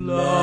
Love.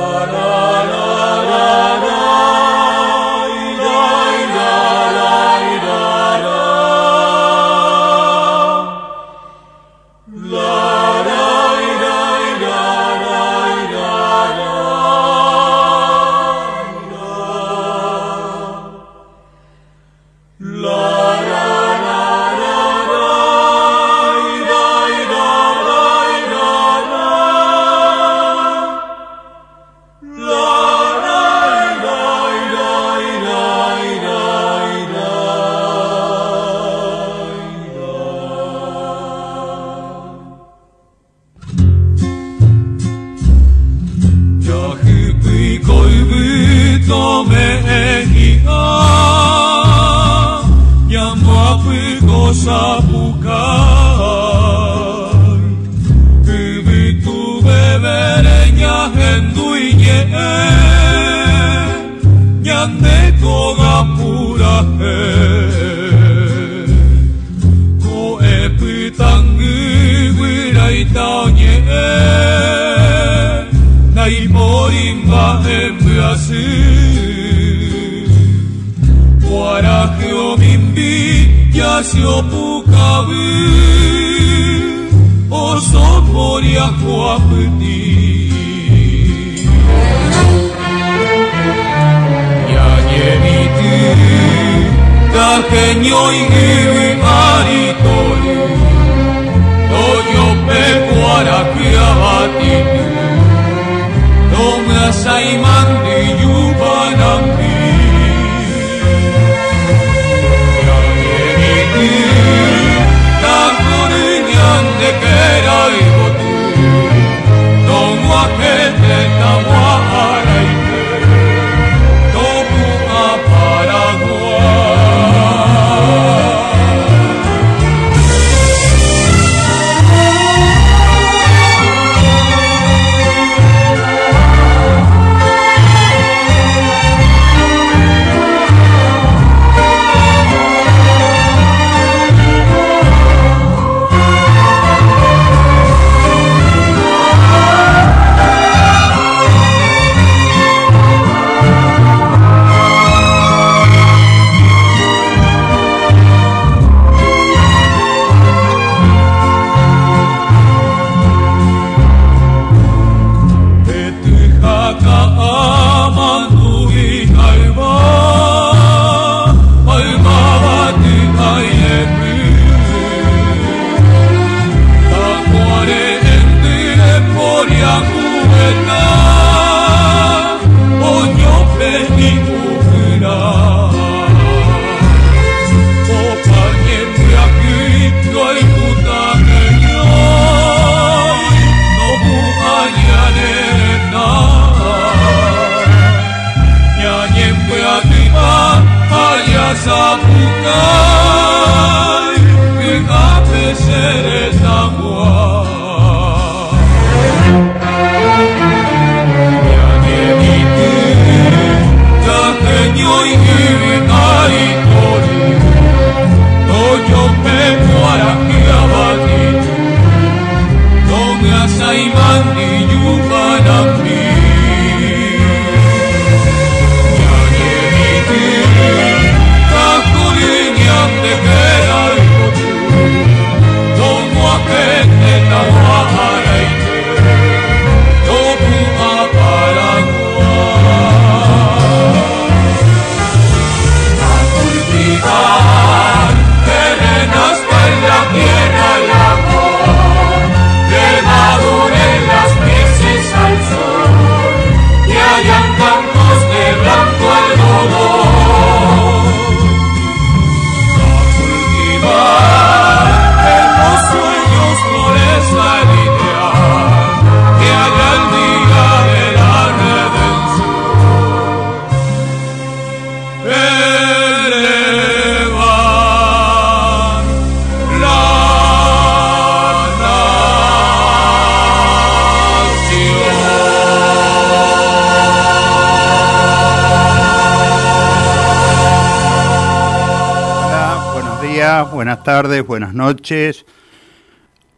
Buenas tardes, buenas noches.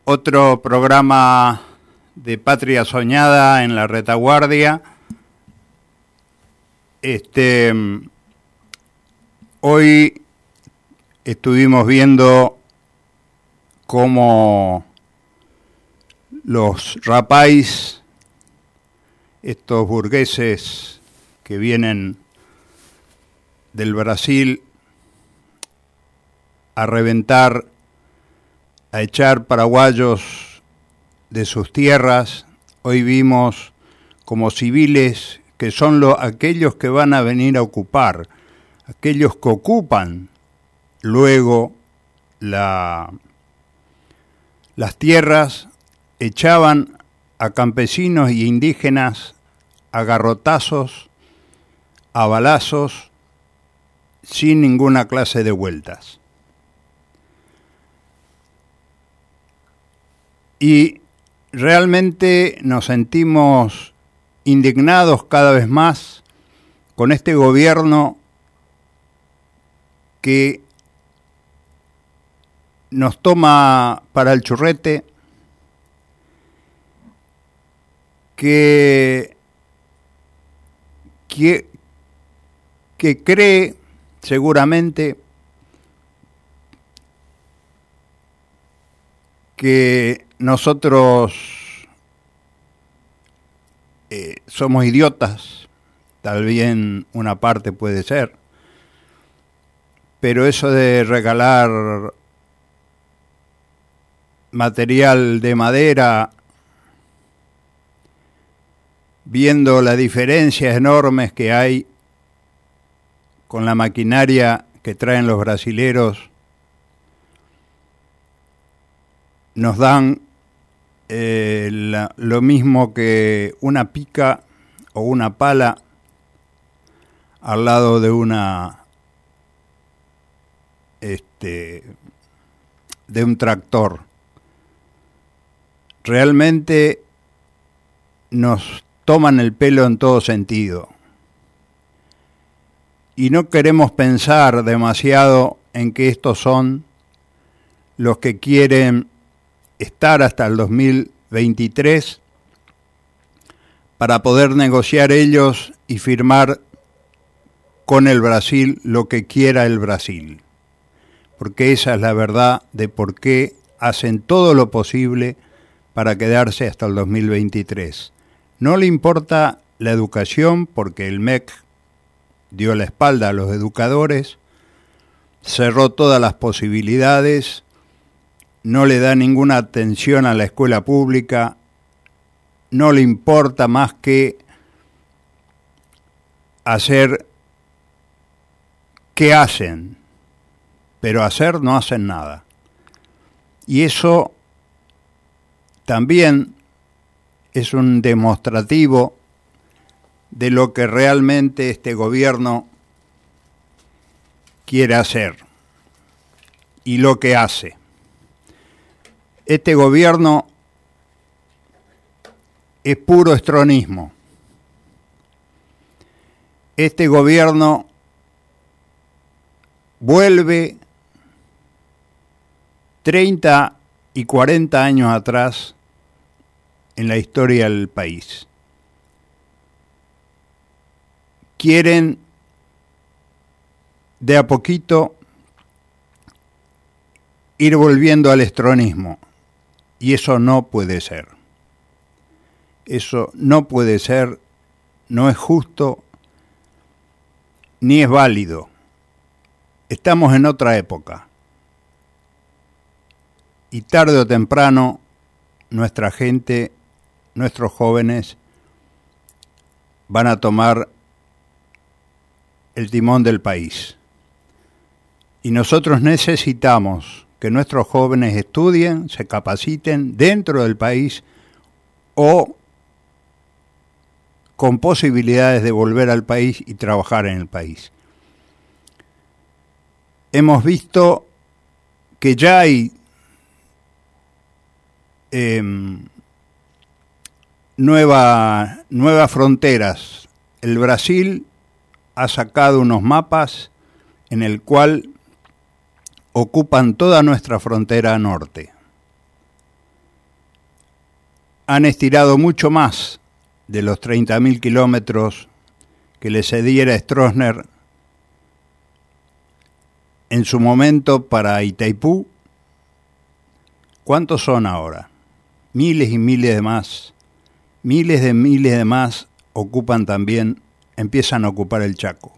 Otro programa de Patria Soñada en la retaguardia. Este, hoy estuvimos viendo cómo los rapáis, estos burgueses que vienen del Brasil a reventar, a echar paraguayos de sus tierras, hoy vimos como civiles que son los, aquellos que van a venir a ocupar, aquellos que ocupan luego la, las tierras, echaban a campesinos y indígenas a garrotazos, a balazos, sin ninguna clase de vueltas. Y realmente nos sentimos indignados cada vez más con este gobierno que nos toma para el churrete, que, que, que cree seguramente que nosotros eh, somos idiotas, tal bien una parte puede ser, pero eso de regalar material de madera, viendo las diferencias enormes que hay con la maquinaria que traen los brasileros, nos dan eh, lo mismo que una pica o una pala al lado de una este de un tractor. Realmente nos toman el pelo en todo sentido. Y no queremos pensar demasiado en que estos son los que quieren estar hasta el 2023 para poder negociar ellos y firmar con el Brasil lo que quiera el Brasil. Porque esa es la verdad de por qué hacen todo lo posible para quedarse hasta el 2023. No le importa la educación porque el MEC dio la espalda a los educadores, cerró todas las posibilidades no le da ninguna atención a la escuela pública, no le importa más que hacer qué hacen, pero hacer no hacen nada. Y eso también es un demostrativo de lo que realmente este gobierno quiere hacer y lo que hace. Este gobierno es puro estronismo. Este gobierno vuelve 30 y 40 años atrás en la historia del país. Quieren de a poquito ir volviendo al estronismo. Y eso no puede ser. Eso no puede ser, no es justo, ni es válido. Estamos en otra época. Y tarde o temprano nuestra gente, nuestros jóvenes, van a tomar el timón del país. Y nosotros necesitamos que nuestros jóvenes estudien, se capaciten dentro del país o con posibilidades de volver al país y trabajar en el país. Hemos visto que ya hay em, nuevas fronteras. El Brasil ha sacado unos mapas en el cual ocupan toda nuestra frontera norte. han estirado mucho más de los 30.000 kilómetros que le cediera Stroessner en su momento para Itaipú. ¿Cuántos son ahora? Miles y miles de más. Miles de miles de más ocupan también, empiezan a ocupar el Chaco.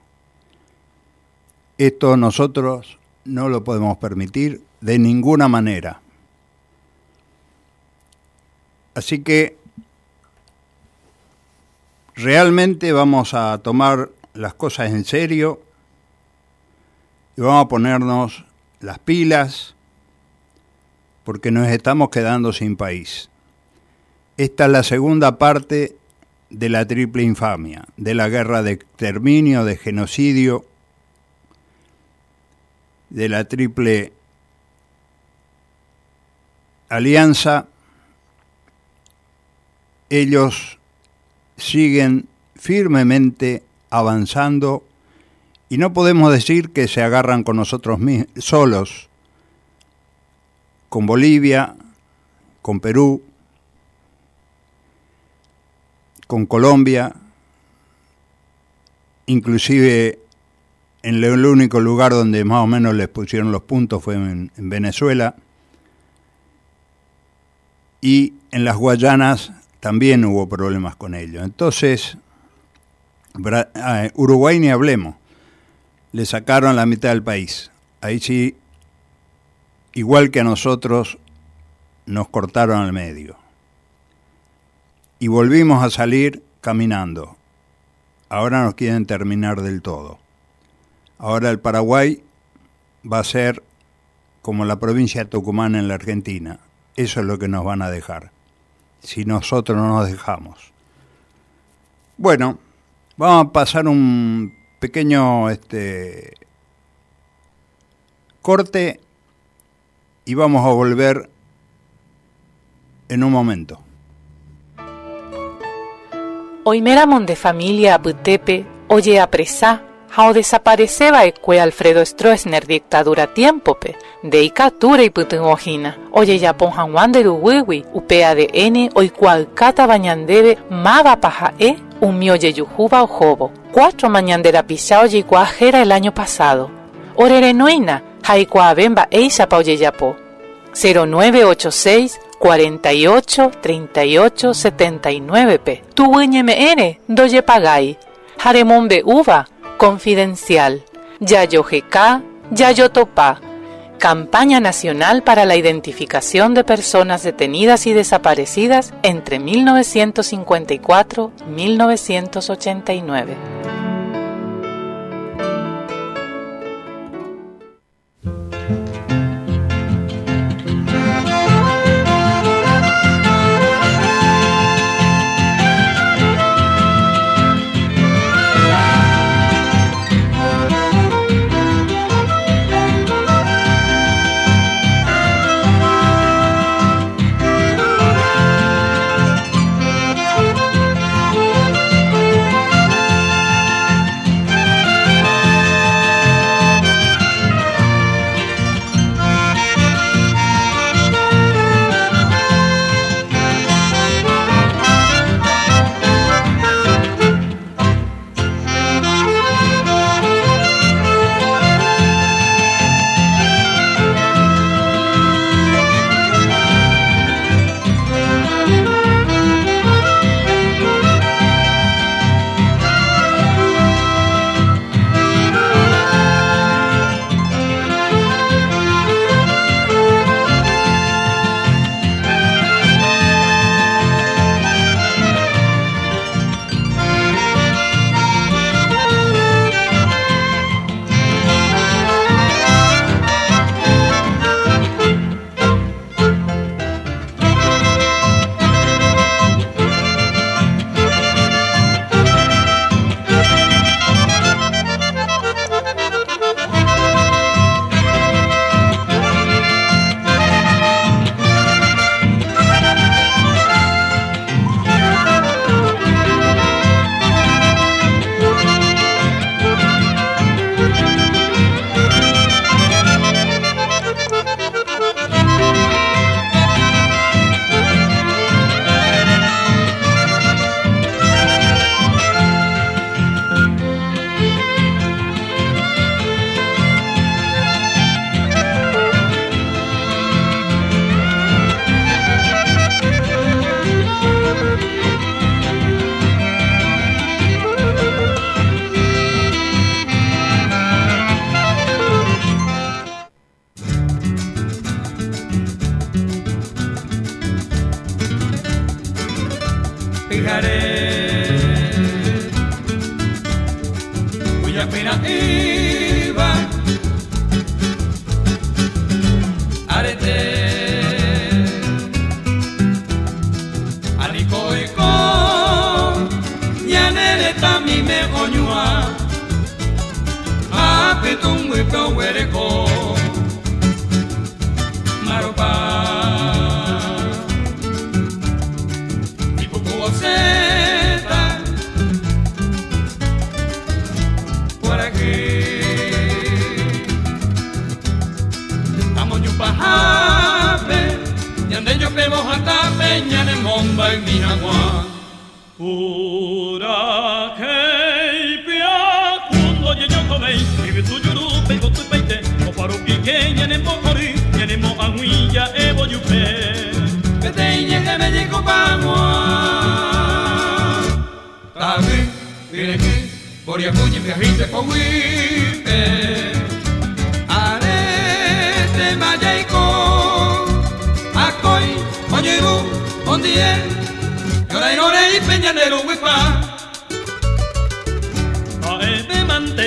Esto nosotros no lo podemos permitir de ninguna manera. Así que realmente vamos a tomar las cosas en serio y vamos a ponernos las pilas porque nos estamos quedando sin país. Esta es la segunda parte de la triple infamia, de la guerra de exterminio, de genocidio, de la triple alianza. Ellos siguen firmemente avanzando y no podemos decir que se agarran con nosotros solos, con Bolivia, con Perú, con Colombia, inclusive en el único lugar donde más o menos les pusieron los puntos fue en, en Venezuela, y en las Guayanas también hubo problemas con ellos. Entonces, ah, Uruguay ni hablemos, le sacaron la mitad del país. Ahí sí, igual que a nosotros, nos cortaron al medio. Y volvimos a salir caminando. Ahora nos quieren terminar del todo. Ahora el Paraguay va a ser como la provincia de Tucumán en la Argentina. Eso es lo que nos van a dejar si nosotros no nos dejamos. Bueno, vamos a pasar un pequeño este, corte y vamos a volver en un momento. Hoy de familia Butepe, oye apresá Hao desapareceba que Alfredo Stroessner dictadura tiempope, de ikatura y putunojina. Oye Japón Juan de Uwiwi, UPADN, cual kata bañandebe, maga paja e, un mioye yujuba o jobo. Cuatro mañandera pisao jera el año pasado. Orere noina, haikua bemba eisa pa oye yapo. 0986 48 38 79 p. Tu mn, doye pagai. Haremombe uva, Confidencial. Yayo GK, Yayo Topa. Campaña Nacional para la Identificación de Personas Detenidas y Desaparecidas entre 1954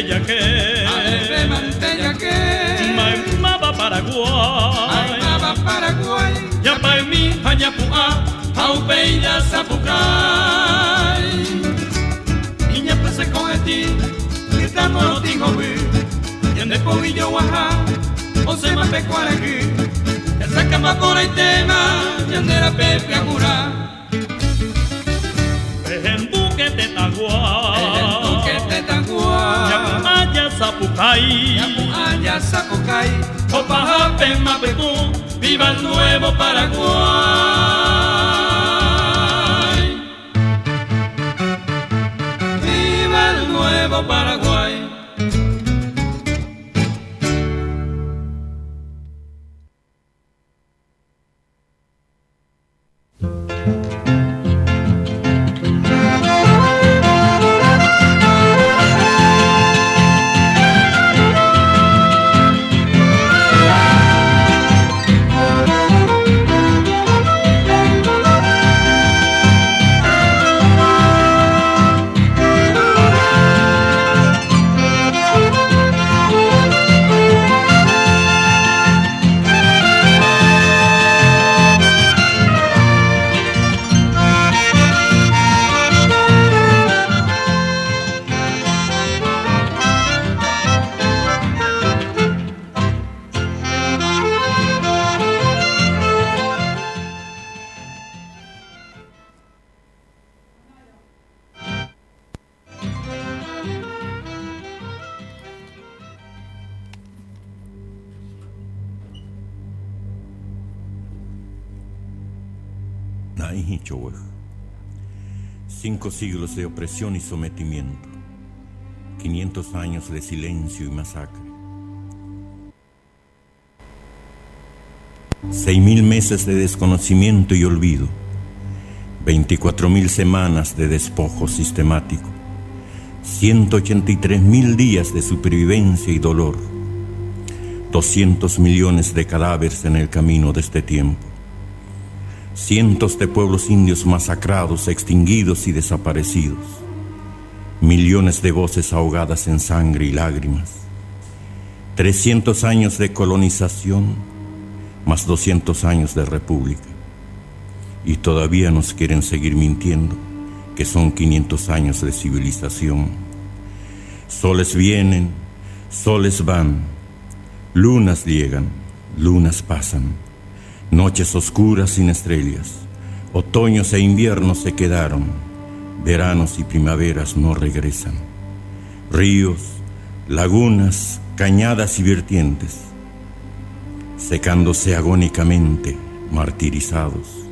mantella que Arete mantella que Maimaba Paraguay. Aymaba Paraguay Ya pa mi Hañapua, Aupeya Zapucay Niña pese con ti, gritando no tengo vi Yende povillo guaja, o se me pe aquí Esa cama con el tema, yende la pepe agura En buquete taguay El sapucay Yapuaya Zapucay, Opa Jape Mapetú, viva el nuevo Paraguay. Viva el nuevo Paraguay. Cinco siglos de opresión y sometimiento. 500 años de silencio y masacre. Seis mil meses de desconocimiento y olvido. 24 mil semanas de despojo sistemático. 183 mil días de supervivencia y dolor. 200 millones de cadáveres en el camino de este tiempo cientos de pueblos indios masacrados, extinguidos y desaparecidos, millones de voces ahogadas en sangre y lágrimas, 300 años de colonización, más 200 años de república. Y todavía nos quieren seguir mintiendo que son 500 años de civilización. Soles vienen, soles van, lunas llegan, lunas pasan Noches oscuras sin estrellas, otoños e inviernos se quedaron, veranos y primaveras no regresan. Ríos, lagunas, cañadas y vertientes, secándose agónicamente, martirizados.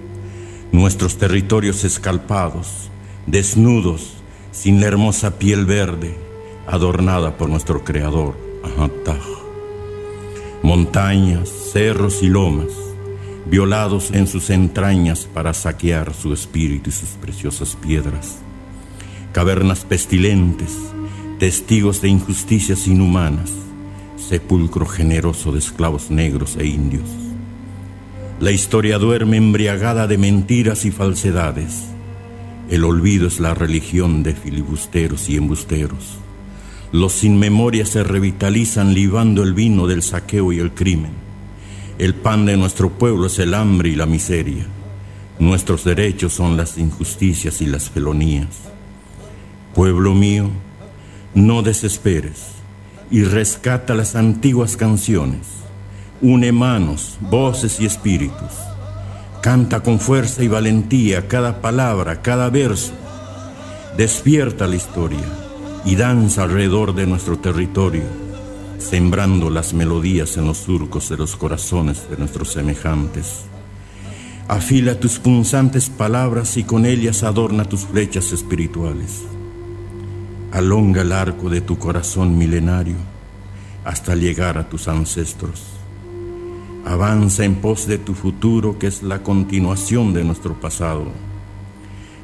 Nuestros territorios escalpados, desnudos, sin la hermosa piel verde, adornada por nuestro creador, Ahataj. Montañas, cerros y lomas, violados en sus entrañas para saquear su espíritu y sus preciosas piedras. Cavernas pestilentes, testigos de injusticias inhumanas, sepulcro generoso de esclavos negros e indios. La historia duerme embriagada de mentiras y falsedades. El olvido es la religión de filibusteros y embusteros. Los sin memoria se revitalizan libando el vino del saqueo y el crimen. El pan de nuestro pueblo es el hambre y la miseria. Nuestros derechos son las injusticias y las felonías. Pueblo mío, no desesperes y rescata las antiguas canciones. Une manos, voces y espíritus. Canta con fuerza y valentía cada palabra, cada verso. Despierta la historia y danza alrededor de nuestro territorio, sembrando las melodías en los surcos de los corazones de nuestros semejantes. Afila tus punzantes palabras y con ellas adorna tus flechas espirituales. Alonga el arco de tu corazón milenario hasta llegar a tus ancestros. Avanza en pos de tu futuro que es la continuación de nuestro pasado.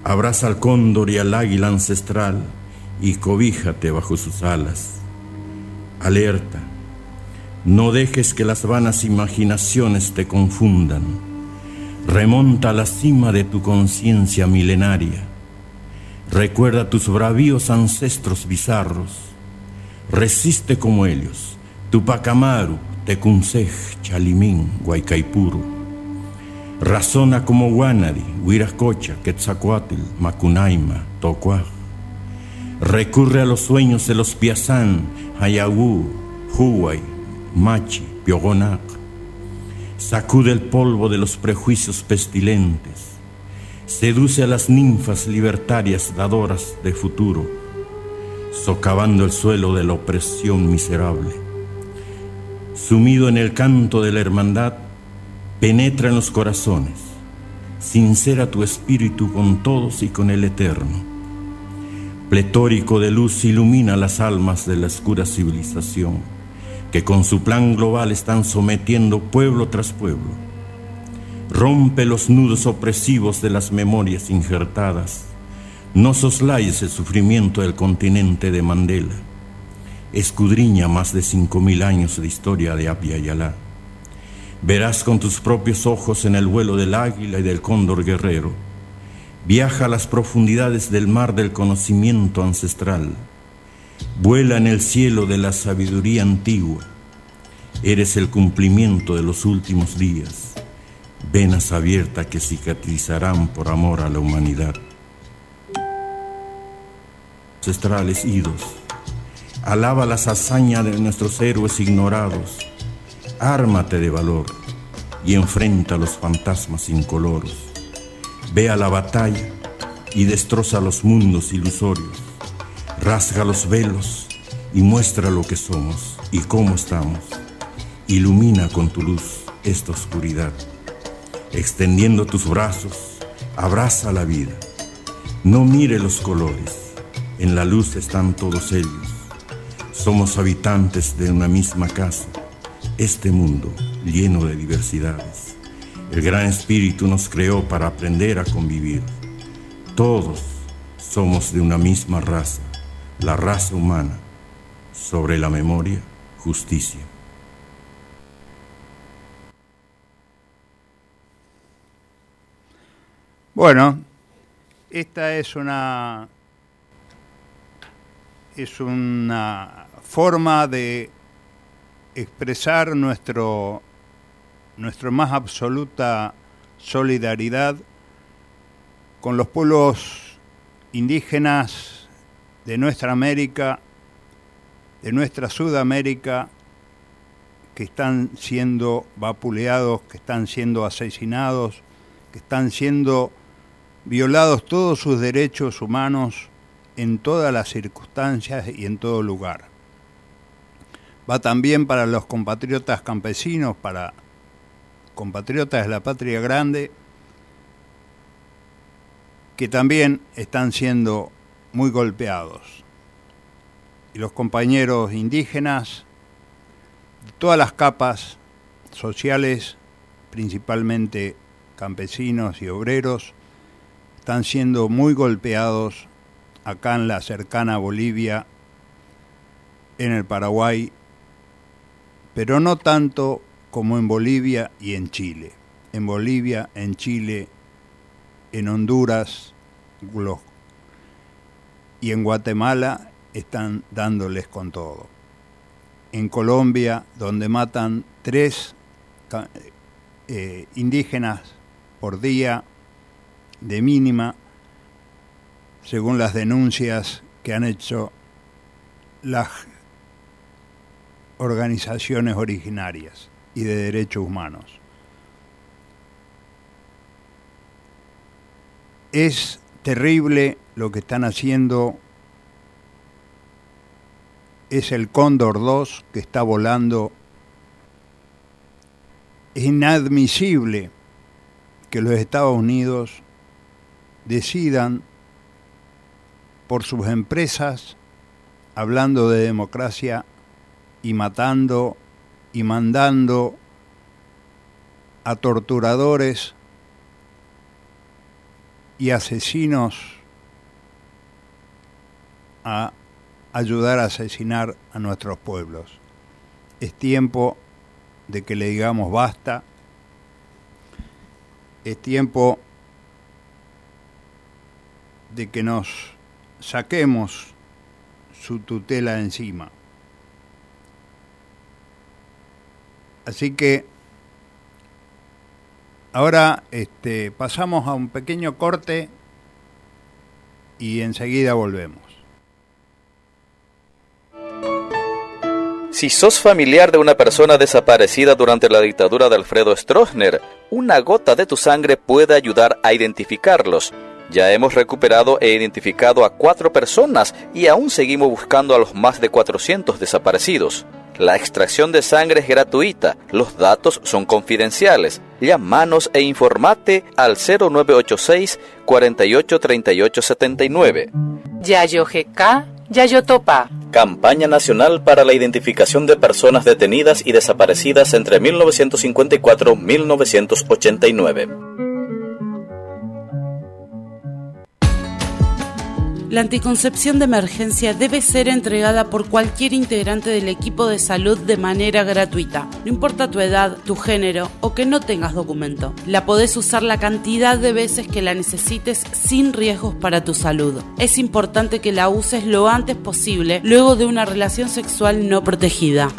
Abraza al cóndor y al águila ancestral y cobíjate bajo sus alas. Alerta, no dejes que las vanas imaginaciones te confundan. Remonta a la cima de tu conciencia milenaria Recuerda tus bravíos ancestros bizarros. Resiste como ellos. Tupac Amaru, Tecunsej, Chalimín, Guaycaipuro. Razona como Guanadi, Huiracocha, Quetzalcoatl, Macunaima, Tocuaj. Recurre a los sueños de los Piazán, Hayagú, Huay, Machi, Piogonac. Sacude el polvo de los prejuicios pestilentes seduce a las ninfas libertarias dadoras de futuro, socavando el suelo de la opresión miserable. Sumido en el canto de la hermandad, penetra en los corazones, sincera tu espíritu con todos y con el eterno. Pletórico de luz ilumina las almas de la oscura civilización, que con su plan global están sometiendo pueblo tras pueblo Rompe los nudos opresivos de las memorias injertadas. No soslayes el sufrimiento del continente de Mandela. Escudriña más de cinco mil años de historia de Abya Yalá. Verás con tus propios ojos en el vuelo del águila y del cóndor guerrero. Viaja a las profundidades del mar del conocimiento ancestral. Vuela en el cielo de la sabiduría antigua. Eres el cumplimiento de los últimos días venas abiertas que cicatrizarán por amor a la humanidad. Ancestrales idos, alaba las hazañas de nuestros héroes ignorados, ármate de valor y enfrenta los fantasmas incoloros. Ve a la batalla y destroza los mundos ilusorios, rasga los velos y muestra lo que somos y cómo estamos. Ilumina con tu luz esta oscuridad. Extendiendo tus brazos, abraza la vida. No mire los colores, en la luz están todos ellos. Somos habitantes de una misma casa, este mundo lleno de diversidades. El Gran Espíritu nos creó para aprender a convivir. Todos somos de una misma raza, la raza humana. Sobre la memoria, justicia. Bueno, esta es una es una forma de expresar nuestro nuestra más absoluta solidaridad con los pueblos indígenas de nuestra América, de nuestra Sudamérica, que están siendo vapuleados, que están siendo asesinados, que están siendo violados todos sus derechos humanos en todas las circunstancias y en todo lugar. Va también para los compatriotas campesinos, para compatriotas de la patria grande, que también están siendo muy golpeados. Y los compañeros indígenas, de todas las capas sociales, principalmente campesinos y obreros, están siendo muy golpeados acá en la cercana Bolivia, en el Paraguay, pero no tanto como en Bolivia y en Chile. En Bolivia, en Chile, en Honduras y en Guatemala están dándoles con todo. En Colombia, donde matan tres eh, indígenas por día de mínima, según las denuncias que han hecho las organizaciones originarias y de derechos humanos. Es terrible lo que están haciendo. Es el Cóndor 2 que está volando. Es inadmisible que los Estados Unidos decidan por sus empresas, hablando de democracia y matando y mandando a torturadores y asesinos a ayudar a asesinar a nuestros pueblos. Es tiempo de que le digamos basta. Es tiempo de que nos saquemos su tutela encima. Así que ahora este, pasamos a un pequeño corte y enseguida volvemos. Si sos familiar de una persona desaparecida durante la dictadura de Alfredo Stroessner, una gota de tu sangre puede ayudar a identificarlos. Ya hemos recuperado e identificado a cuatro personas y aún seguimos buscando a los más de 400 desaparecidos. La extracción de sangre es gratuita, los datos son confidenciales. Llámanos e informate al 0986 483879. Yayo GK, Yayo Topa. Campaña Nacional para la Identificación de Personas Detenidas y Desaparecidas entre 1954-1989. La anticoncepción de emergencia debe ser entregada por cualquier integrante del equipo de salud de manera gratuita. No importa tu edad, tu género o que no tengas documento. La podés usar la cantidad de veces que la necesites sin riesgos para tu salud. Es importante que la uses lo antes posible luego de una relación sexual no protegida.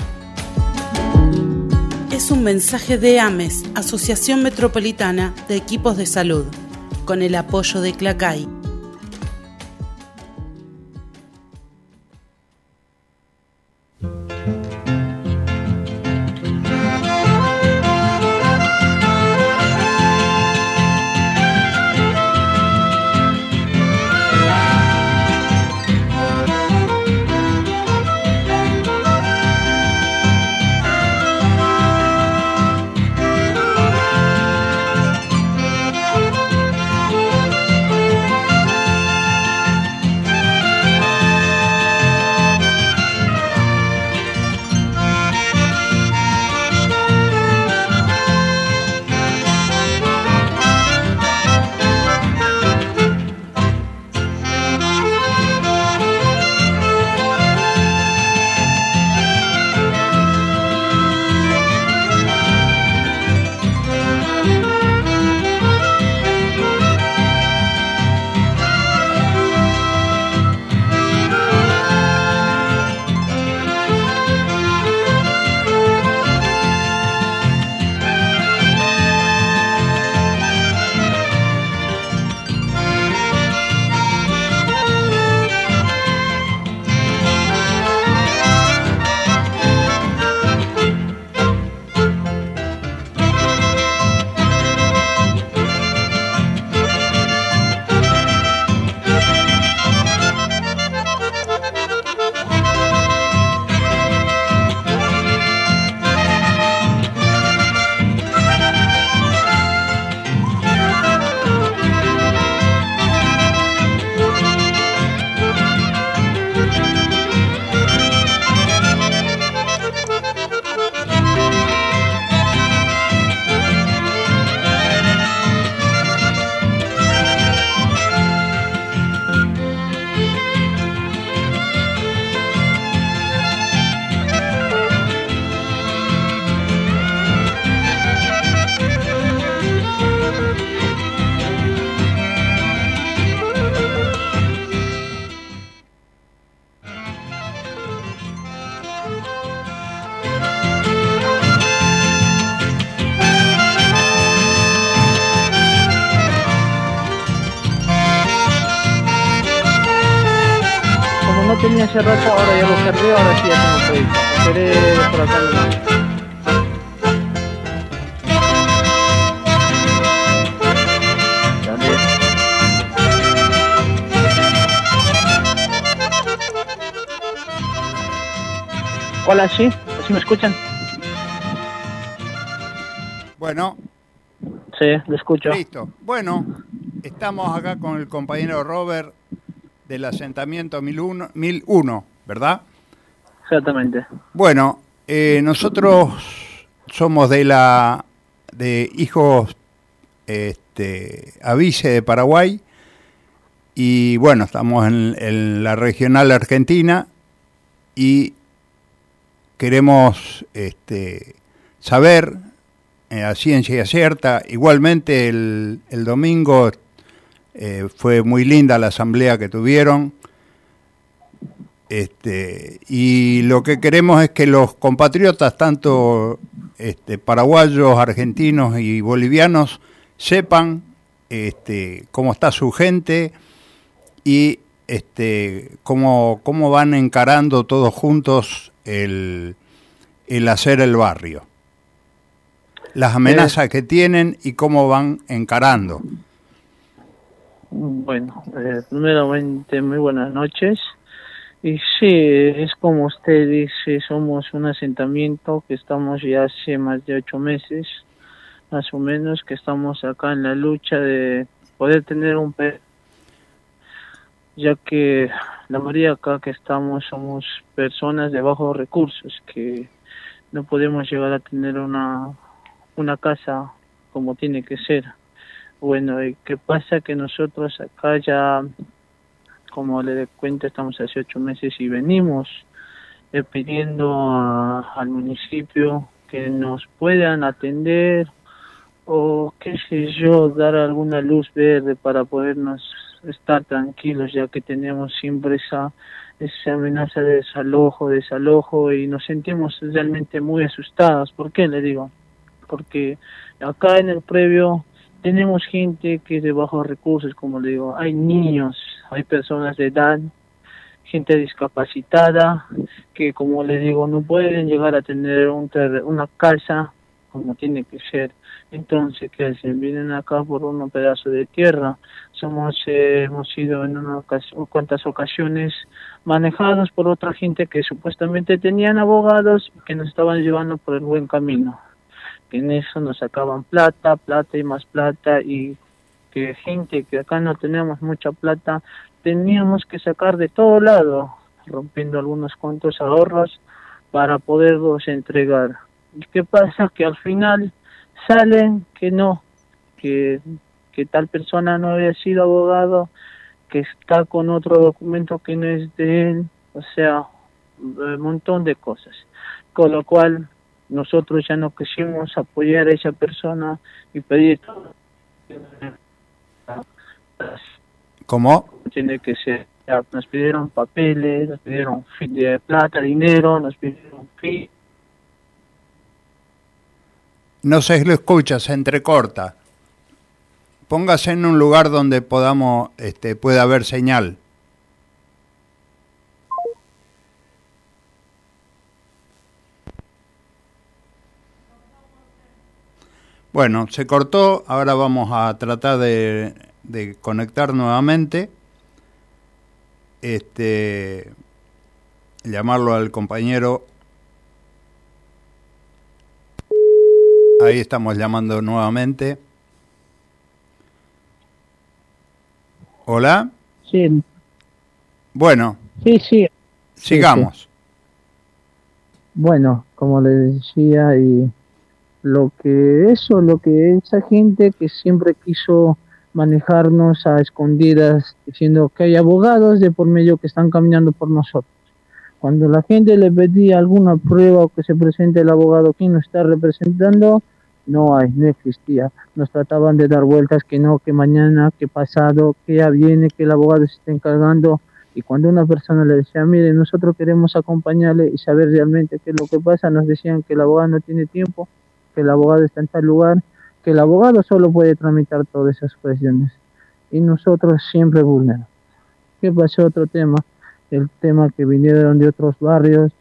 Es un mensaje de AMES, Asociación Metropolitana de Equipos de Salud, con el apoyo de CLACAI. Hola, sí, ¿sí me escuchan? Bueno. Sí, lo escucho. Listo. Bueno, estamos acá con el compañero Robert del asentamiento 1001, 1001 ¿verdad? Exactamente. Bueno, eh, nosotros somos de la de hijos este, Avise de Paraguay y bueno, estamos en, en la regional argentina y queremos este, saber eh, a ciencia cierta. Igualmente el, domingo eh, fue muy linda la asamblea que tuvieron. Este, y lo que queremos es que los compatriotas, tanto este, paraguayos, argentinos y bolivianos, sepan este, cómo está su gente y este, cómo, cómo van encarando todos juntos el, el hacer el barrio. Las amenazas que tienen y cómo van encarando. Bueno, eh, primeramente muy buenas noches. Y sí, es como usted dice, somos un asentamiento que estamos ya hace más de ocho meses, más o menos, que estamos acá en la lucha de poder tener un ya que la mayoría acá que estamos somos personas de bajos recursos, que no podemos llegar a tener una, una casa como tiene que ser. Bueno, ¿y qué pasa? Que nosotros acá ya, como le cuento, estamos hace ocho meses y venimos eh, pidiendo al municipio que nos puedan atender o qué sé yo, dar alguna luz verde para podernos estar tranquilos ya que tenemos siempre esa esa amenaza de desalojo, desalojo y nos sentimos realmente muy asustados. ¿Por qué le digo? Porque acá en el previo tenemos gente que es de bajos recursos, como le digo, hay niños, hay personas de edad, gente discapacitada, que como le digo, no pueden llegar a tener un una casa como tiene que ser. Entonces, que se vienen acá por un pedazo de tierra. Somos, eh, hemos sido en una cuantas ocasiones manejados por otra gente que supuestamente tenían abogados que nos estaban llevando por el buen camino. Que en eso nos sacaban plata, plata y más plata y que gente que acá no tenemos mucha plata teníamos que sacar de todo lado, rompiendo algunos cuantos ahorros para poderlos entregar ¿Qué pasa? Que al final salen que no, que, que tal persona no había sido abogado, que está con otro documento que no es de él, o sea, un montón de cosas. Con lo cual nosotros ya no quisimos apoyar a esa persona y pedir ¿Cómo? Tiene que ser. Nos pidieron papeles, nos pidieron de plata, dinero, nos pidieron fin no se lo escucha, se entrecorta. Póngase en un lugar donde podamos, este, pueda haber señal. Bueno, se cortó, ahora vamos a tratar de, de conectar nuevamente. Este, llamarlo al compañero Ahí estamos llamando nuevamente. Hola. Sí. Bueno. Sí, sí. Sigamos. Bueno, como le decía, y lo que eso, lo que esa gente que siempre quiso manejarnos a escondidas, diciendo que hay abogados de por medio que están caminando por nosotros. Cuando la gente le pedía alguna prueba o que se presente el abogado que nos está representando, no hay, no existía. Nos trataban de dar vueltas que no, que mañana, que pasado, que ya viene, que el abogado se está encargando. Y cuando una persona le decía, mire, nosotros queremos acompañarle y saber realmente qué es lo que pasa, nos decían que el abogado no tiene tiempo, que el abogado está en tal lugar, que el abogado solo puede tramitar todas esas cuestiones. Y nosotros siempre vulneramos. ¿Qué pasó? Otro tema, el tema que vinieron de otros barrios,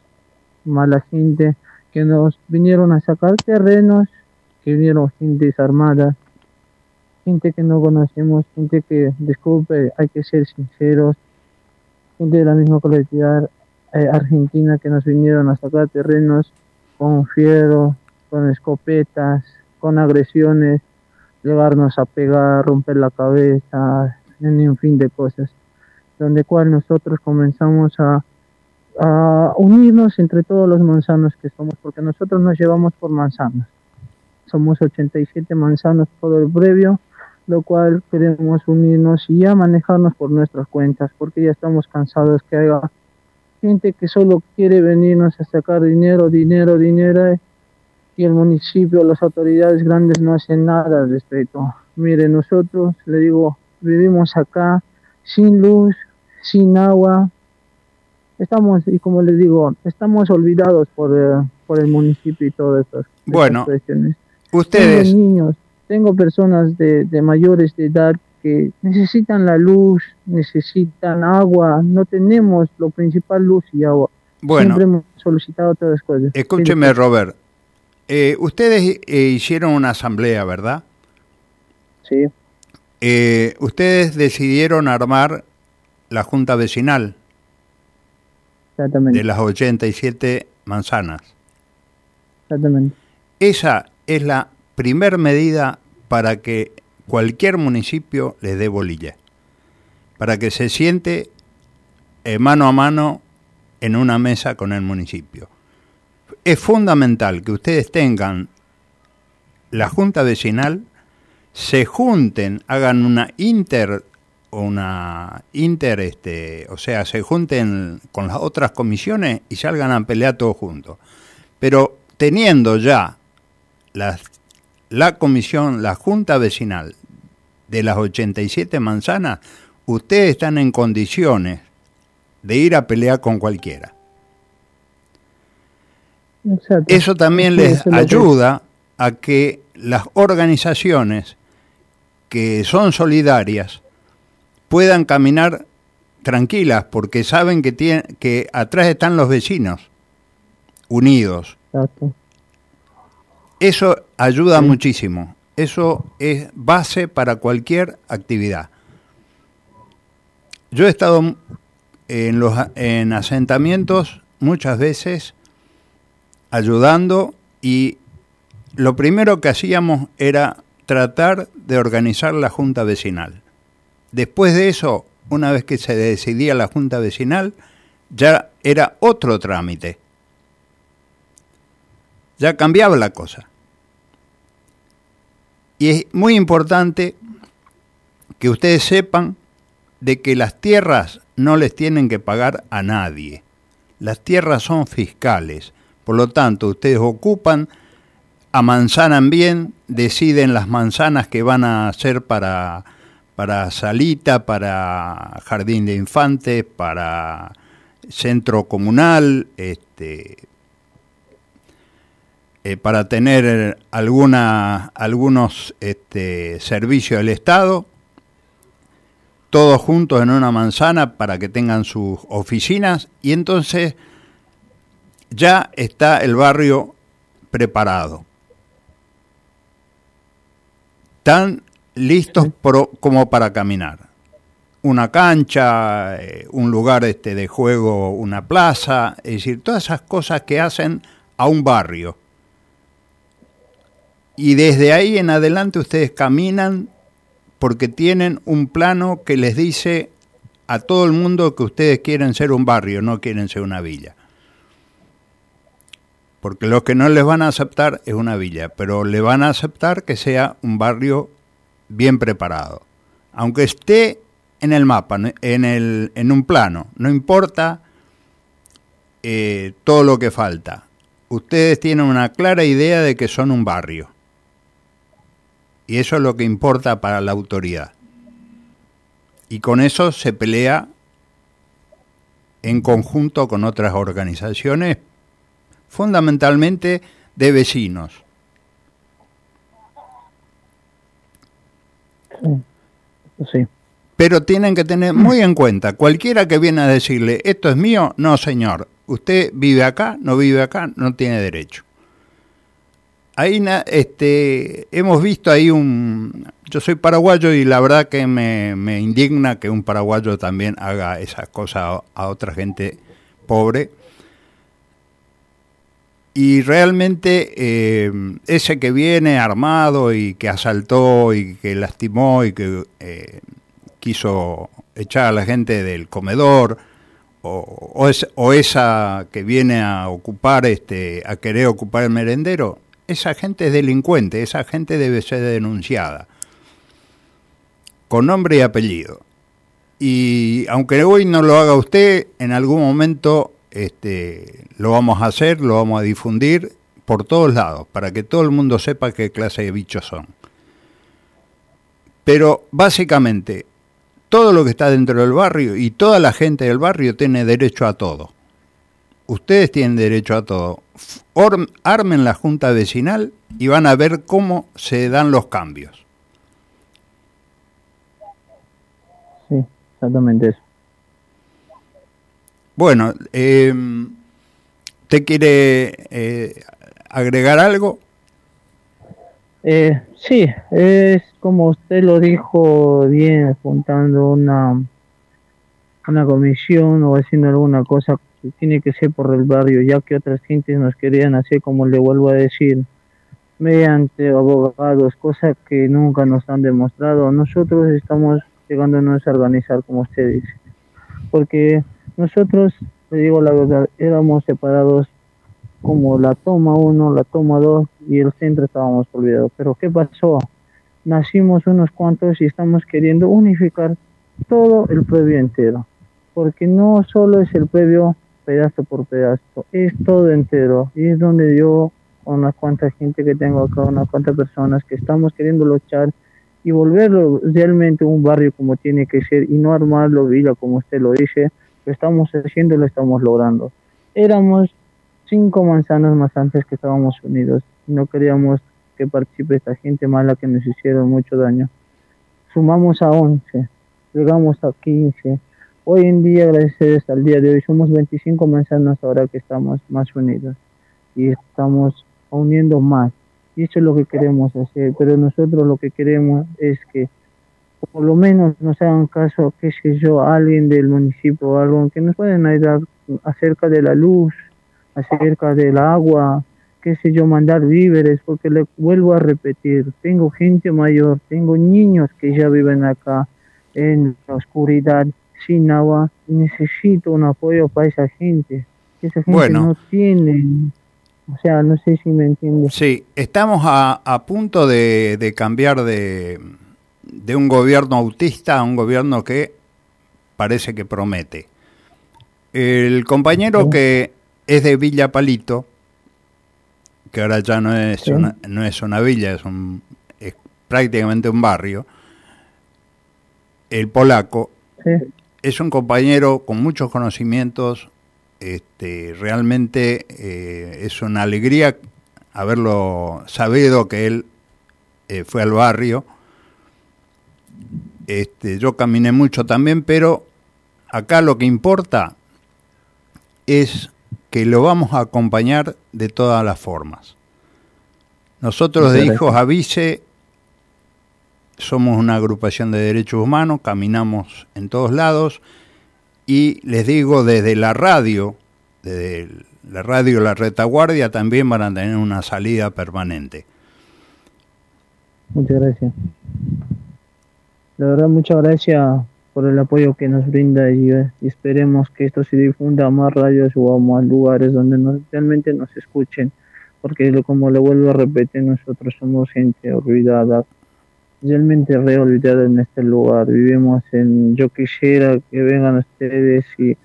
mala gente, que nos vinieron a sacar terrenos, que vinieron gente desarmada, gente que no conocemos, gente que, disculpe, hay que ser sinceros, gente de la misma colectividad eh, argentina que nos vinieron a sacar terrenos con fierro, con escopetas, con agresiones, llevarnos a pegar, romper la cabeza, en un fin de cosas, donde cual nosotros comenzamos a, a unirnos entre todos los manzanos que somos, porque nosotros nos llevamos por manzanos. Somos 87 manzanos todo el previo, lo cual queremos unirnos y ya manejarnos por nuestras cuentas, porque ya estamos cansados que haya gente que solo quiere venirnos a sacar dinero, dinero, dinero, y el municipio, las autoridades grandes no hacen nada al respecto. Mire, nosotros, le digo, vivimos acá sin luz, sin agua, estamos, y como les digo, estamos olvidados por, eh, por el municipio y todo eso. Bueno, ustedes... Tengo niños, tengo personas de, de mayores de edad que necesitan la luz, necesitan agua, no tenemos lo principal luz y agua. Bueno, Siempre hemos solicitado todas las cosas. Escúcheme, Robert. Eh, ustedes eh, hicieron una asamblea, ¿verdad? Sí. Eh, ustedes decidieron armar la junta vecinal Exactamente. de las 87 manzanas. Exactamente. Esa es la primer medida para que cualquier municipio les dé bolilla, para que se siente eh, mano a mano en una mesa con el municipio. Es fundamental que ustedes tengan la junta vecinal, se junten, hagan una inter una inter este, o sea, se junten con las otras comisiones y salgan a pelear todos juntos. Pero teniendo ya las la comisión, la junta vecinal de las 87 manzanas, ustedes están en condiciones de ir a pelear con cualquiera. Exacto. Eso también les ayuda a que las organizaciones que son solidarias puedan caminar tranquilas porque saben que, tiene, que atrás están los vecinos unidos. Exacto. Eso ayuda muchísimo. Eso es base para cualquier actividad. Yo he estado en los en asentamientos muchas veces ayudando y lo primero que hacíamos era tratar de organizar la junta vecinal. Después de eso, una vez que se decidía la junta vecinal, ya era otro trámite. Ya cambiaba la cosa. Y es muy importante que ustedes sepan de que las tierras no les tienen que pagar a nadie. Las tierras son fiscales. Por lo tanto, ustedes ocupan, amanzanan bien, deciden las manzanas que van a hacer para, para salita, para jardín de infantes, para centro comunal, este, eh, para tener alguna, algunos este, servicios del Estado, todos juntos en una manzana para que tengan sus oficinas y entonces ya está el barrio preparado. Están listos pro- como para caminar. Una cancha, eh, un lugar este, de juego, una plaza, es decir, todas esas cosas que hacen a un barrio. Y desde ahí en adelante ustedes caminan porque tienen un plano que les dice a todo el mundo que ustedes quieren ser un barrio, no quieren ser una villa. Porque lo que no les van a aceptar es una villa, pero le van a aceptar que sea un barrio bien preparado. Aunque esté en el mapa, en, el, en un plano, no importa eh, todo lo que falta. Ustedes tienen una clara idea de que son un barrio. Y eso es lo que importa para la autoridad. Y con eso se pelea en conjunto con otras organizaciones, fundamentalmente de vecinos. Sí. Pero tienen que tener muy en cuenta, cualquiera que viene a decirle, esto es mío, no señor, usted vive acá, no vive acá, no tiene derecho. Ahí este, hemos visto ahí un... Yo soy paraguayo y la verdad que me, me indigna que un paraguayo también haga esas cosas a, otra gente pobre. Y realmente eh, ese que viene armado y que asaltó y que lastimó y que eh, quiso echar a la gente del comedor, o, o, esa que viene a ocupar, este, a querer ocupar el merendero, esa gente es delincuente, esa gente debe ser denunciada, con nombre y apellido. Y aunque hoy no lo haga usted, en algún momento este, lo vamos a hacer, lo vamos a difundir por todos lados, para que todo el mundo sepa qué clase de bichos son. Pero básicamente, todo lo que está dentro del barrio y toda la gente del barrio tiene derecho a todo. Ustedes tienen derecho a todo. Armen la junta vecinal y van a ver cómo se dan los cambios. Sí, exactamente eso. Bueno, eh, ¿te quiere eh, agregar algo? Eh, sí, es como usted lo dijo bien, apuntando una, una comisión o haciendo alguna cosa tiene que ser por el barrio, ya que otras gentes nos querían hacer, como le vuelvo a decir, mediante abogados, cosas que nunca nos han demostrado. Nosotros estamos llegándonos a organizar, como usted dice, porque nosotros, le digo la verdad, éramos separados como la toma 1, la toma 2 y el centro estábamos olvidados. Pero ¿qué pasó? Nacimos unos cuantos y estamos queriendo unificar todo el previo entero. Porque no solo es el previo pedazo por pedazo, es todo entero. Y es donde yo, con unas cuantas gente que tengo acá, unas cuantas personas que estamos queriendo luchar y volverlo realmente un barrio como tiene que ser y no armarlo vila como usted lo dice, lo estamos haciendo y lo estamos logrando. Éramos cinco manzanas más antes que estábamos unidos. No queríamos que participe esta gente mala que nos hicieron mucho daño. Sumamos a 11, llegamos a 15. Hoy en día, gracias al día de hoy, somos 25 manzanas ahora que estamos más unidos y estamos uniendo más. Y eso es lo que queremos hacer, pero nosotros lo que queremos es que por lo menos nos hagan caso, qué sé yo, alguien del municipio o algo que nos pueden ayudar acerca de la luz, acerca del agua, qué sé yo, mandar víveres, porque le vuelvo a repetir, tengo gente mayor, tengo niños que ya viven acá en la oscuridad, y necesito un apoyo para esa gente. Esa gente no tiene, o sea, no sé si me entiendes. Sí, estamos a, a punto de, de cambiar de, de un gobierno autista a un gobierno que parece que promete. El compañero que es de Villa Palito, que ahora ya no es, una, no es una villa, es, un, es prácticamente un barrio, el polaco, es un compañero con muchos conocimientos, este, realmente eh, es una alegría haberlo sabido que él eh, fue al barrio. Este, yo caminé mucho también, pero acá lo que importa es que lo vamos a acompañar de todas las formas. Nosotros de Hijos Avise somos una agrupación de derechos humanos, caminamos en todos lados y les digo desde la radio, desde la radio La Retaguardia también van a tener una salida permanente. Muchas gracias. La verdad, muchas gracias por el apoyo que nos brinda y, esperemos que esto se difunda a más radios o a más lugares donde realmente nos escuchen, porque como le vuelvo a repetir, nosotros somos gente olvidada, realmente re olvidada en este lugar. Vivimos en, yo quisiera que vengan ustedes y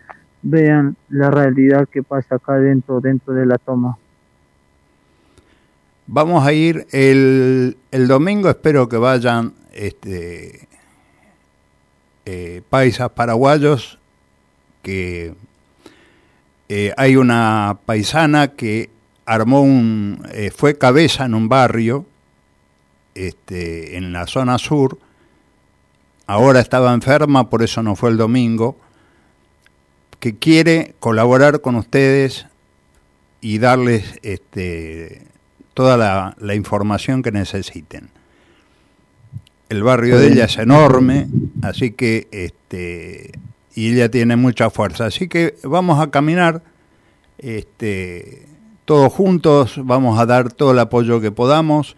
vean la realidad que pasa acá dentro, dentro de la toma. Vamos a ir el, el domingo, espero que vayan este, eh, paisas paraguayos que eh, hay una paisana que armó un, eh, fue cabeza en un barrio este, en la zona sur, ahora estaba enferma, por eso no fue el domingo, que quiere colaborar con ustedes y darles este, toda la, información que necesiten. El barrio de ella es enorme, así que este, y ella tiene mucha fuerza. Así que vamos a caminar este, todos juntos, vamos a dar todo el apoyo que podamos.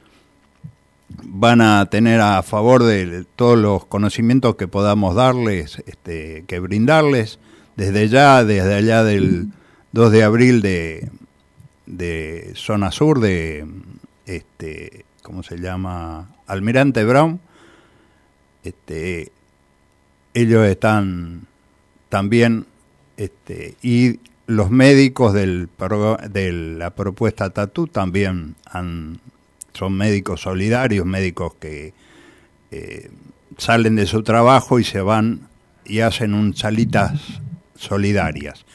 Van a tener a favor de todos los conocimientos que podamos darles, este, que brindarles, desde ya, desde allá del 2 de abril de, de zona sur de, este, ¿cómo se llama? Almirante Brown. Este, ellos están también este, y los médicos del, de la propuesta Tatú también son médicos solidarios, médicos que eh, salen de su trabajo y se van y hacen un salitas solidarias.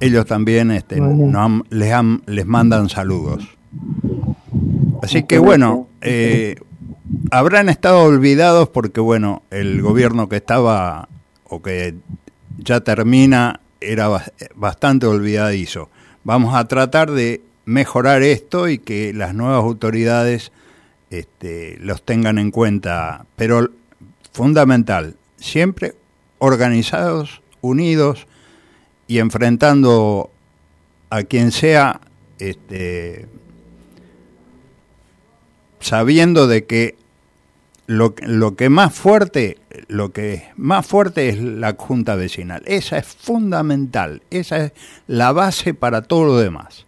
Ellos también este, les, les mandan saludos. Así que bueno, eh, habrán estado olvidados porque bueno, el gobierno que estaba o que ya termina, era bastante olvidadizo. Vamos a tratar de mejorar esto y que las nuevas autoridades este, los tengan en cuenta, pero fundamental, siempre organizados, unidos y enfrentando a quien sea, este, sabiendo de que lo, lo que más fuerte lo que más fuerte es la junta vecinal. Esa es fundamental, esa es la base para todo lo demás.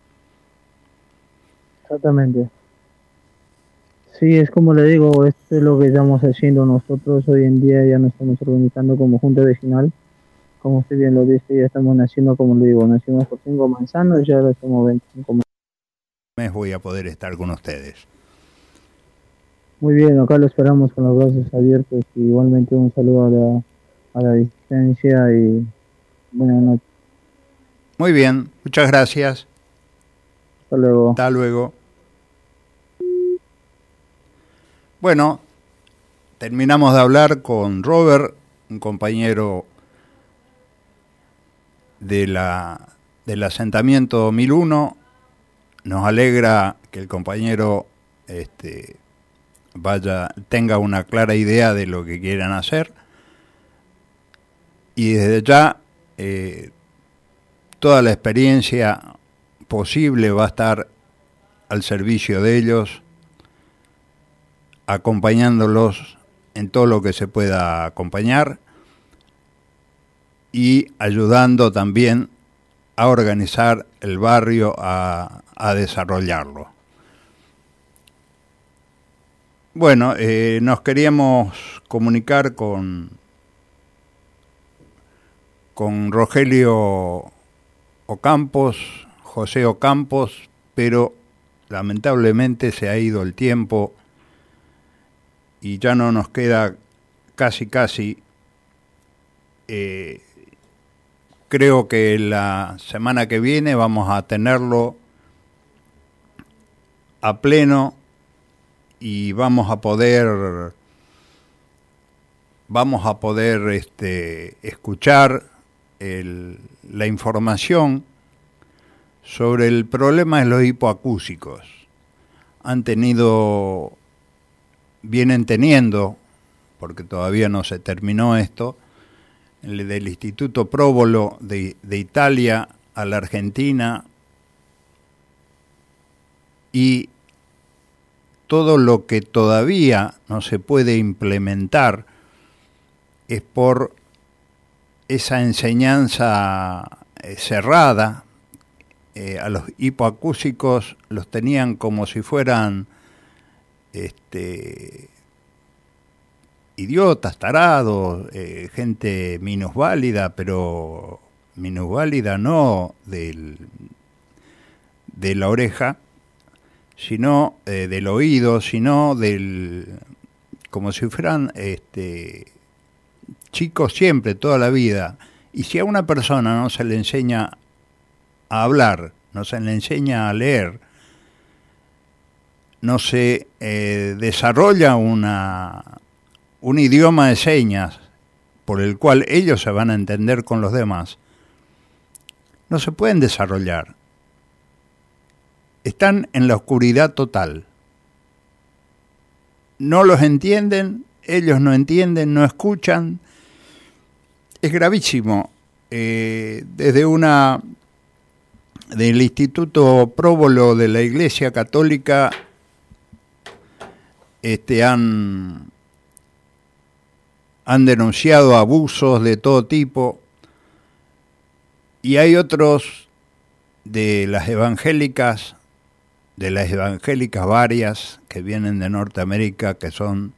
Exactamente. Sí, es como le digo, esto es lo que estamos haciendo nosotros hoy en día, ya nos estamos organizando como junta vecinal. Como usted bien lo dice, ya estamos naciendo, como le digo, nacimos por cinco manzanos, ya ahora somos 25 mes voy a poder estar con ustedes. Muy bien, acá lo esperamos con los brazos abiertos. Y igualmente un saludo a la, a la distancia y buenas noches. Muy bien, muchas gracias. Hasta luego. Hasta luego. Bueno, terminamos de hablar con Robert, un compañero de la, del asentamiento 2001. Nos alegra que el compañero este, vaya, tenga una clara idea de lo que quieran hacer y desde ya eh, toda la experiencia posible va a estar al servicio de ellos, acompañándolos en todo lo que se pueda acompañar y ayudando también a organizar el barrio, a, a desarrollarlo. Bueno, eh, nos queríamos comunicar con, con Rogelio Ocampos, José Ocampos, pero lamentablemente se ha ido el tiempo y ya no nos queda casi casi. Eh, creo que la semana que viene vamos a tenerlo a pleno y vamos a poder vamos a poder este, escuchar la información sobre el problema de los hipoacúsicos. Han tenido, vienen teniendo, porque todavía no se terminó esto, del Instituto Próbolo de, de Italia a la Argentina y todo lo que todavía no se puede implementar es por esa enseñanza eh, cerrada. Eh, a los hipoacúsicos los tenían como si fueran este, idiotas, tarados, eh, gente minusválida, pero minusválida no del, de la oreja, sino eh, del oído, sino del como si fueran este chicos siempre, toda la vida. Y si a una persona no se le enseña a hablar, no se le enseña a leer, no se eh, desarrolla una, un idioma de señas por el cual ellos se van a entender con los demás, no se pueden desarrollar. Están en la oscuridad total. No los entienden, ellos no entienden, no escuchan. Es gravísimo. Eh, desde una del Instituto Próbolo de la Iglesia Católica este, han, han denunciado abusos de todo tipo. Y hay otros de las evangélicas, de las evangélicas varias que vienen de Norteamérica que son,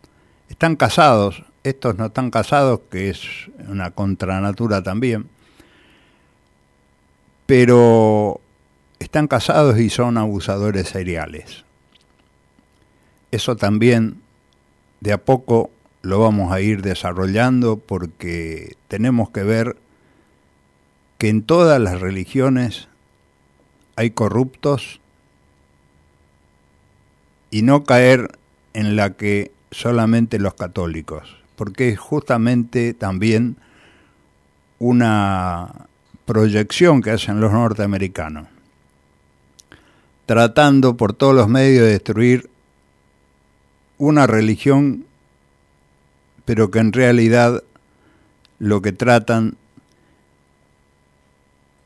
están casados, estos no están casados, que es una contranatura también, pero están casados y son abusadores seriales. Eso también de a poco lo vamos a ir desarrollando porque tenemos que ver que en todas las religiones hay corruptos y no caer en la que solamente los católicos, porque es justamente también una proyección que hacen los norteamericanos tratando por todos los medios de destruir una religión, pero que en realidad lo que tratan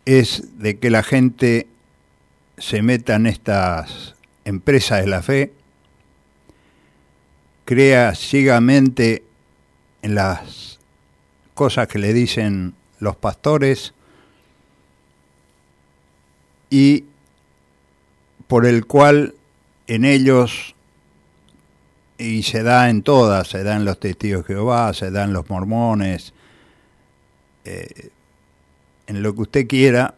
es de que la gente se meta en estas empresas de la fe, crea ciegamente en las cosas que le dicen los pastores y por el cual en ellos, y se da en todas, se da en los testigos de Jehová, se da en los mormones, eh, en lo que usted quiera,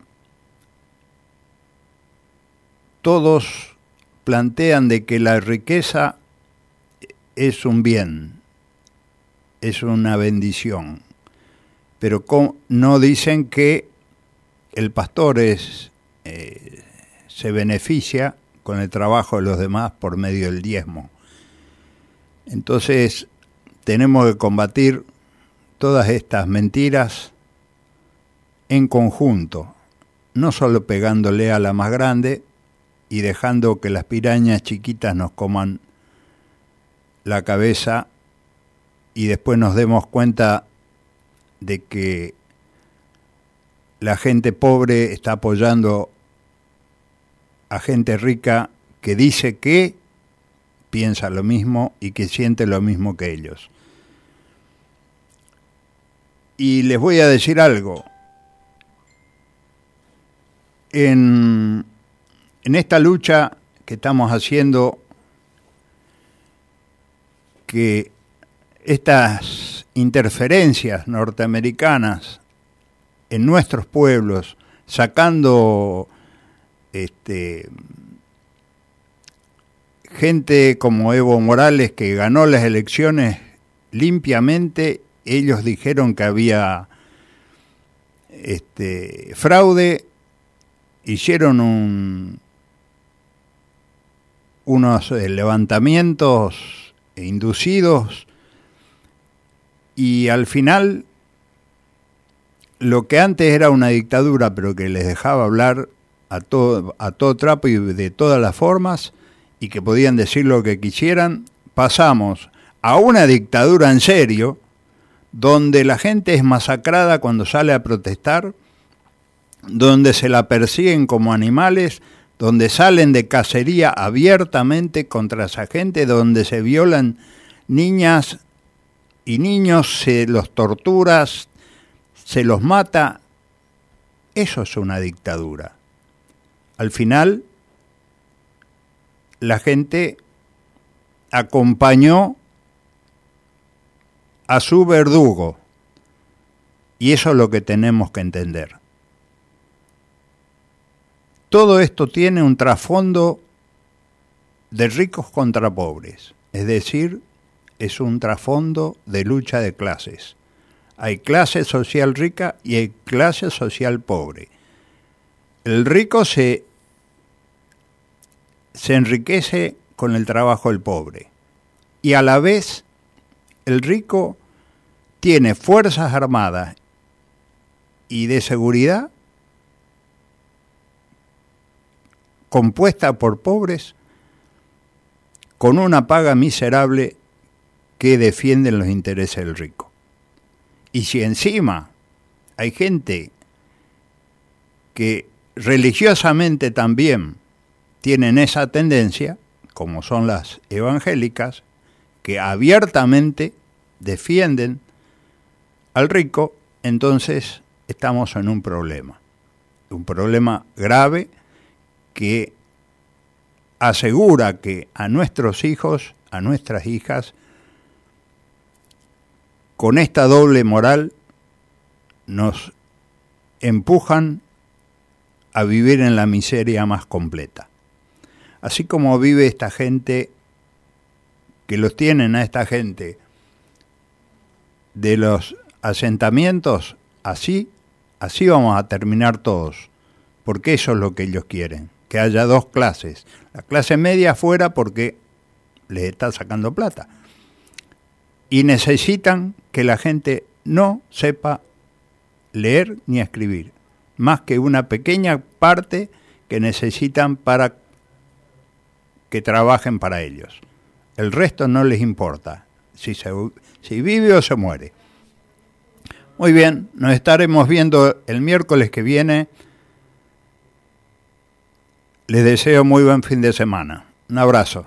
todos plantean de que la riqueza es un bien, es una bendición, pero no dicen que el pastor es eh, se beneficia con el trabajo de los demás por medio del diezmo. Entonces, tenemos que combatir todas estas mentiras en conjunto, no solo pegándole a la más grande y dejando que las pirañas chiquitas nos coman la cabeza y después nos demos cuenta de que la gente pobre está apoyando a gente rica que dice que piensa lo mismo y que siente lo mismo que ellos. Y les voy a decir algo. En, en esta lucha que estamos haciendo, que estas interferencias norteamericanas en nuestros pueblos, sacando este, gente como Evo Morales que ganó las elecciones limpiamente, ellos dijeron que había este, fraude, hicieron un, unos eh, levantamientos inducidos y al final lo que antes era una dictadura pero que les dejaba hablar a todo, a todo trapo y de todas las formas y que podían decir lo que quisieran, pasamos a una dictadura en serio, donde la gente es masacrada cuando sale a protestar, donde se la persiguen como animales, donde salen de cacería abiertamente contra esa gente, donde se violan niñas y niños, se los torturas, se los mata. Eso es una dictadura al final la gente acompañó a su verdugo. Y eso es lo que tenemos que entender. Todo esto tiene un trasfondo de ricos contra pobres, es decir, es un trasfondo de lucha de clases. Hay clase social rica y hay clase social pobre. El rico se se enriquece con el trabajo del pobre y a la vez el rico tiene fuerzas armadas y de seguridad compuesta por pobres con una paga miserable que defienden los intereses del rico. Y si encima hay gente que religiosamente también tienen esa tendencia, como son las evangélicas, que abiertamente defienden al rico, entonces estamos en un problema, un problema grave que asegura que a nuestros hijos, a nuestras hijas, con esta doble moral nos empujan a vivir en la miseria más completa. Así como vive esta gente, que los tienen a esta gente de los asentamientos, así, así vamos a terminar todos, porque eso es lo que ellos quieren, que haya dos clases, la clase media fuera porque les está sacando plata, y necesitan que la gente no sepa leer ni escribir, más que una pequeña parte que necesitan para que trabajen para ellos. El resto no les importa si, se, si vive o se muere. Muy bien, nos estaremos viendo el miércoles que viene. Les deseo muy buen fin de semana. Un abrazo.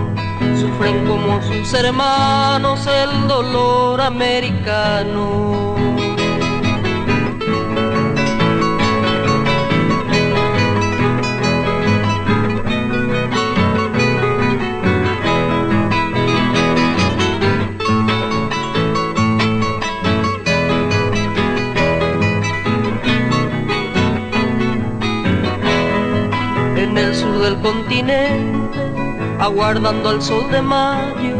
Sufren como sus hermanos el dolor americano. del continente, aguardando al sol de mayo,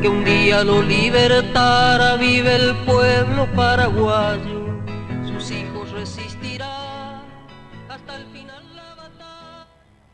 que un día lo libertara, vive el pueblo paraguayo